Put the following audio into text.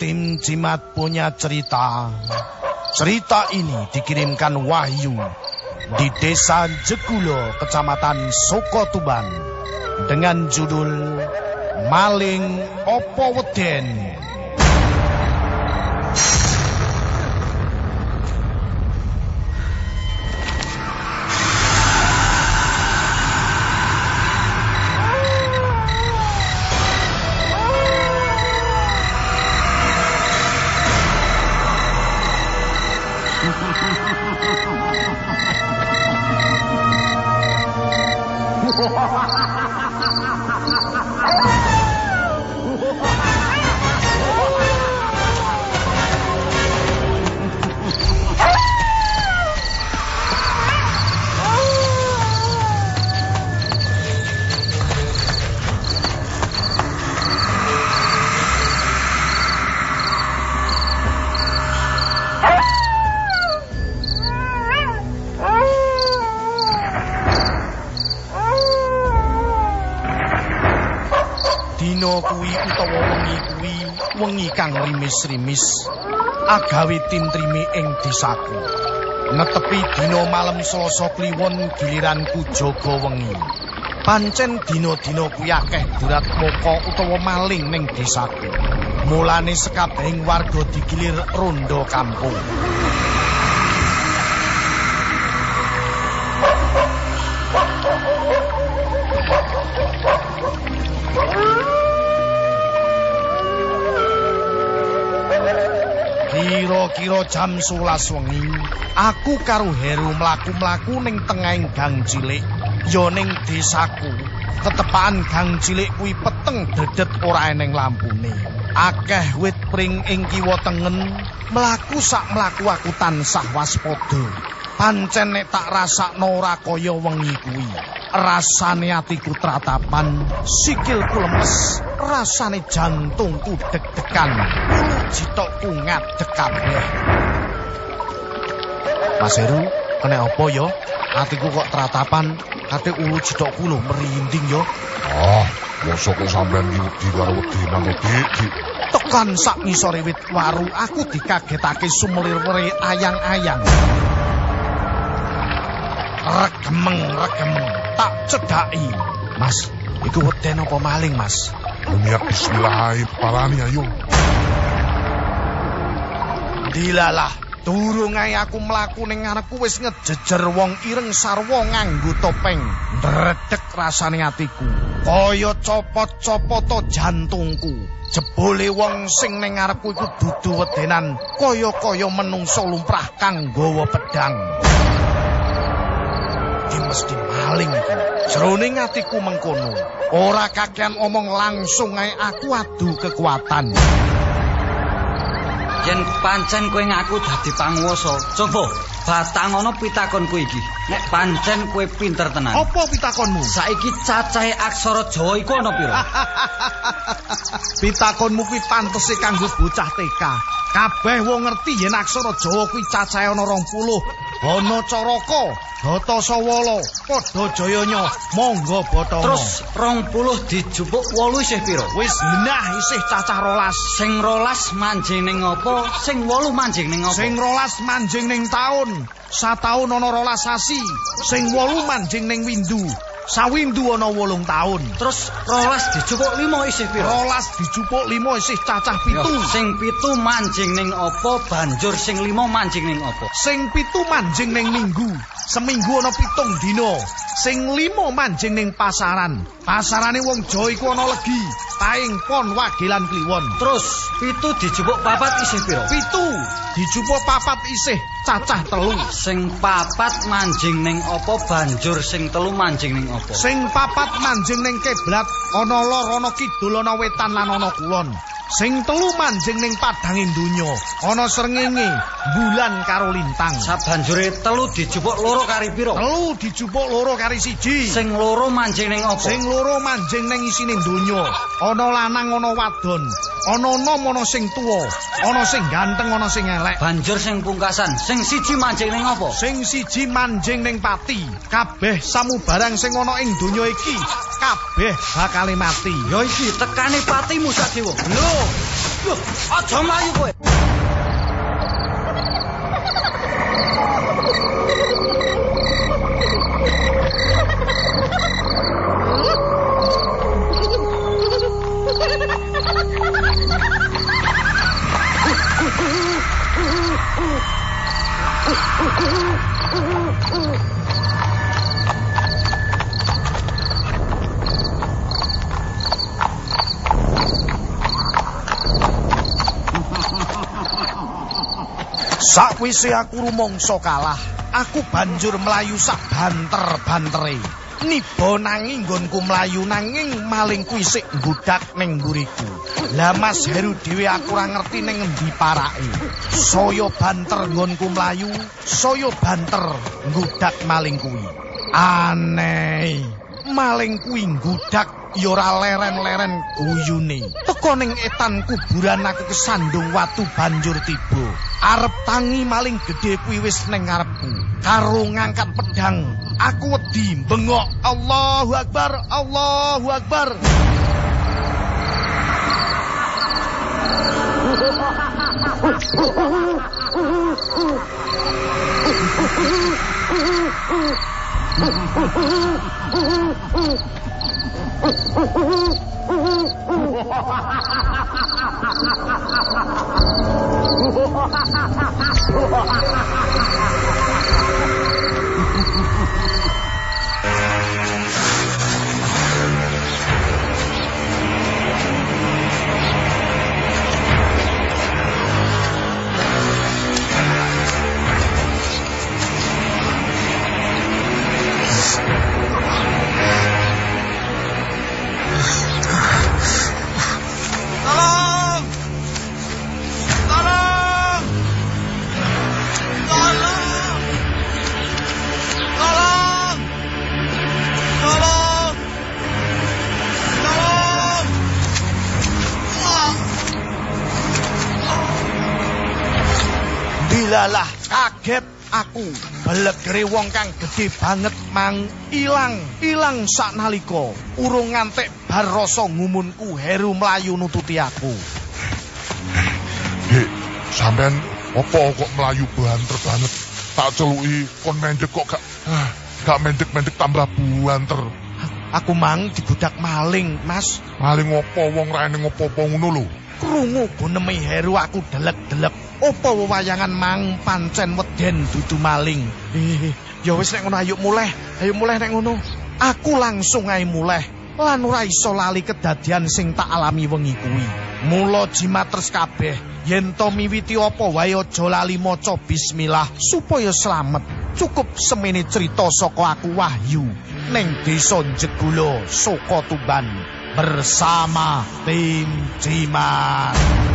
tim Jimat punya cerita. Cerita ini dikirimkan Wahyu di Desa Jekulo, Kecamatan Sokotuban dengan judul Maling Opo Weden. Dino kuwi utawa wengi kuwi wengi kang rimis-rimis agawe tintrime ing desaku. Netepi dina malam Selasa kliwon giliranku jaga wengi. Pancen dina-dina kuwi akeh durat moko utawa maling ning desaku. Mulane sekabehing warga digilir rondo kampung. Kira-kira jam 11 wengi, aku karo Heru mlaku-mlaku ning tengahing gang cilik, ya ning desaku. Ketepaan gang cilik kuwi peteng dedet ora eneng lampune. Akeh wit pring ing kiwa tengen, mlaku sak mlaku aku tansah waspada. Pancen nek tak rasakno ora kaya wengi kuwi. Rasane atiku tratapan, sikilku lemes, rasane jantungku deg-degan, jitokku ngadeg kabeh. Mas Heru, kena apa ya? Atiku kok tratapan, kate ulu jitokku lho merinding ya. Ah, mosok kok sampean wedi karo wedi nang iki. Tekan sak ngisore wit waru, aku dikagetake sumelir-were ayang-ayang. Regemeng, regemeng, tak cedhaki. Mas, iku weden apa maling, Mas? Bismillah ae parani ayo. Dilalah, durung ae aku mlaku ning ngarepku wis ngejejer wong ireng sarwa nganggo topeng. Ndredeg rasane atiku, kaya copot-copoto jantungku. Jebole wong sing ning ngarepku iku dudu wedenan, kaya-kaya menungso lumrah kang nggawa pedang. Iki mesti maling iki. Jroning atiku mengkono, ora kakean omong langsung ae aku adu kekuatan. Yen pancen kowe ngaku dadi panguwasa, coba batangono pitakonku iki. Nek pancen kowe pinter tenan. Apa pitakonmu? Saiki cacahe aksara Jawa iku ana pira? Pitakonmu kuwi pantese kanggo bocah TK. Kabeh wong ngerti yen aksara Jawa kuwi cacahe ana 20. Ana Caraka, Datasawala, padha jayanya, monggo Bathara. Terus 20 dijupuk 8 isih pira? wis menah isih cacah rolas. Sing rolas manjing ning apa? Sing 8 manjing ning apa? Sing rolas manjing ning taun. Sataun ana rolas sasi. Sing wolu manjing ning windu. Sawindu ana wolung taun. Terus rolas dijupuk 5 isih pira? Rolas dijupuk limo isih cacah pitu. Yo, Sing pitu manjing ning apa? Banjur sing lima manjing ning apa? Sing pitu manjing ning minggu. Seminggu ana pitung dina. Sing limo manjing ning pasaran. Pasarane wong Jawa iku ana legi, paing pon wagelan kliwon. Terus pitu dijupuk papat isih pira? Pitu dijupuk papat isih cacah telu. Sing papat manjing ning apa? Banjur sing telu manjing ning apa? Sing papat manjing ning kiblat, ana lor, ana kidul, ana wetan lan ana kulon. Sing telu manjing ning padanging donya, ana srengenge, bulan karo lintang. Sabanjure telu dijupuk loro kari pira? Telu dijupuk loro kari siji. Sing loro manjing ning apa? Sing loro manjing ning isine donya. Ana lanang, ana wadon. Ana enom, ana sing tuwa. Ana sing ganteng, ana sing elek. Banjur sing pungkasan, sing siji manjing ning apa? Sing siji manjing ning pati. Kabeh samubarang sing ana ing donya iki kabeh bakale mati. Ya iki tekane patimu Sadewa. Lho, aja mlayu kowe. Sakwise aku rumangsa kalah, aku banjur mlayu sak banter-bantere. Niba nanging nggonku mlayu nanging maling kuwi sik nggudak ning mburiku. Lah Mas Heru dhewe aku ora ngerti ning endi parake. Saya banter nggonku mlayu, saya banter nggudak maling kuwi. Aneh. Maling kuwi nggudak ya ora leren-leren guyune. Teko ning etan kuburan aku kesandung watu banjur tiba. Arep tangi maling gedhe kuwi wis ning ngarepku. Karo ngangkat pedang, aku wedi bengok Allahu Akbar, Allahu Akbar. Ha ha ha ha! Bilalah kaget aku. Belegere wong kang gedhe banget mang ilang. Ilang saknalika. Urung ngantek bar rasa ngumunku Heru mlayu nututi aku. Hek, sampean apa kok melayu banter banget? Tak celuki kon mendek kok gak ah, gak mendek-mendek tambah banter. aku mang dibudak maling mas. Maling opo wong ra eneng opo-opo ngono lho. krungu guneme Heru aku delek-delek apa wewayangan mang pancen weden dudu maling. Eh ya wis nek ngono ayo muleh ayo muleh nek ngono. Aku langsung ae muleh lan ora iso lali kedadian sing tak alami wengi kuwi. Mula jimatres kabeh yen to miwiti apa wae aja lali maca bismillah supaya slamet. Cukup semene cerita saka aku Wahyu ning desa Jegulo Soko Tuban bersama tim Jimat